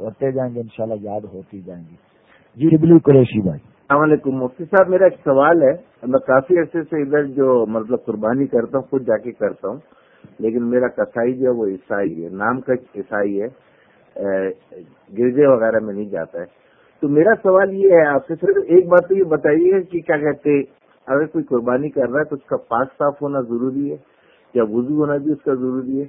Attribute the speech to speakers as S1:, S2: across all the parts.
S1: ہوتے جائیں گے، انشاءاللہ یاد ہوتی جائیں گی۔ جی بلی قریشی بھائی۔
S2: السلام علیکم، مفتی صاحب، میرا ایک سوال ہے۔ میں کافی عرصے سے ادھر جو مطلب قربانی کرتا ہوں، خود جا کے کرتا ہوں، لیکن میرا کسائی جو ہے وہ عیسائی ہے، نام کا عیسائی ہے گرجے وغیرہ میں نہیں جاتا ہے۔ تو میرا سوال یہ ہے، آپ سے صرف ایک بات تو یہ بتائیے کہ کیا کہتے اگر کوئی قربانی کر رہا ہے تو اس کا پاک صاف ہونا ضروری ہے یا وضو ہونا بھی اس کا ضروری ہے؟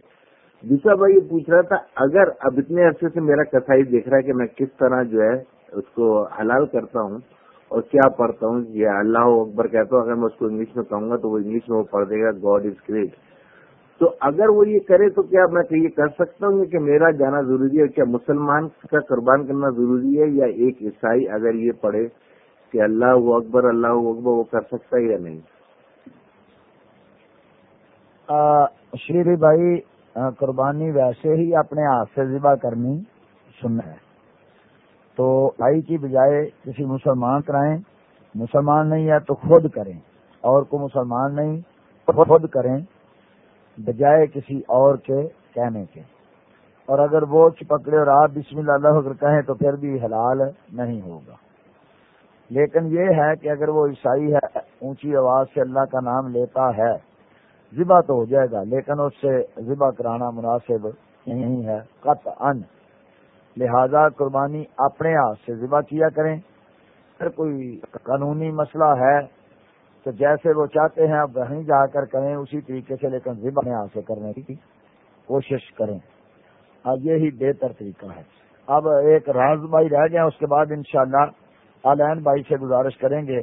S2: دوسرا بھائی یہ پوچھ رہا تھا، اگر اب اتنے عرصے سے میرا کسائی دیکھ رہا ہے کہ میں کس طرح جو ہے اس کو حلال کرتا ہوں اور کیا پڑھتا ہوں، یہ اللہ اکبر کہتا ہوں، اگر میں اس کو انگلش میں کہوں گا تو وہ انگلش میں وہ پڑھ دے گا گاڈ از گریٹ تو اگر وہ یہ کرے تو کیا میں یہ کر سکتا ہوں کہ میرا جانا ضروری ہے کیا مسلمان کا قربان کرنا ضروری ہے یا ایک عیسائی اگر یہ پڑھے کہ اللہ اکبر اللہ اکبر وہ کر سکتا ہے یا نہیں؟
S1: شیری بھائی ہاں، قربانی ویسے ہی اپنے ہاتھ سے ذبح کرنی سننا ہے۔ تو بھائی کی بجائے کسی مسلمان کرائیں، مسلمان نہیں ہے تو خود کریں۔ اور کو مسلمان نہیں، خود کریں۔ بجائے کسی اور کے کہنے کے۔ اور اگر وہ چپکڑے اور آپ بسم اللہ اللہ اگر کہیں تو پھر بھی حلال نہیں ہوگا۔ لیکن یہ ہے کہ اگر وہ عیسائی ہے، اونچی آواز سے اللہ کا نام لیتا ہے ذبح تو ہو جائے گا، لیکن اس سے ذبح کرانا مناسب نہیں ہے قط ان لہذا قربانی اپنے ہاتھ سے ذبح کیا کریں۔ اگر کوئی قانونی مسئلہ ہے، تو جیسے وہ چاہتے ہیں اب وہیں جا کر کریں، اسی طریقے سے، لیکن ذبح یہاں سے کرنے کی کوشش کریں۔ اب یہی بہتر طریقہ ہے۔ اب ایک راز بھائی رہ گیا اس کے بعد انشاءاللہ شاء بھائی سے گزارش کریں گے۔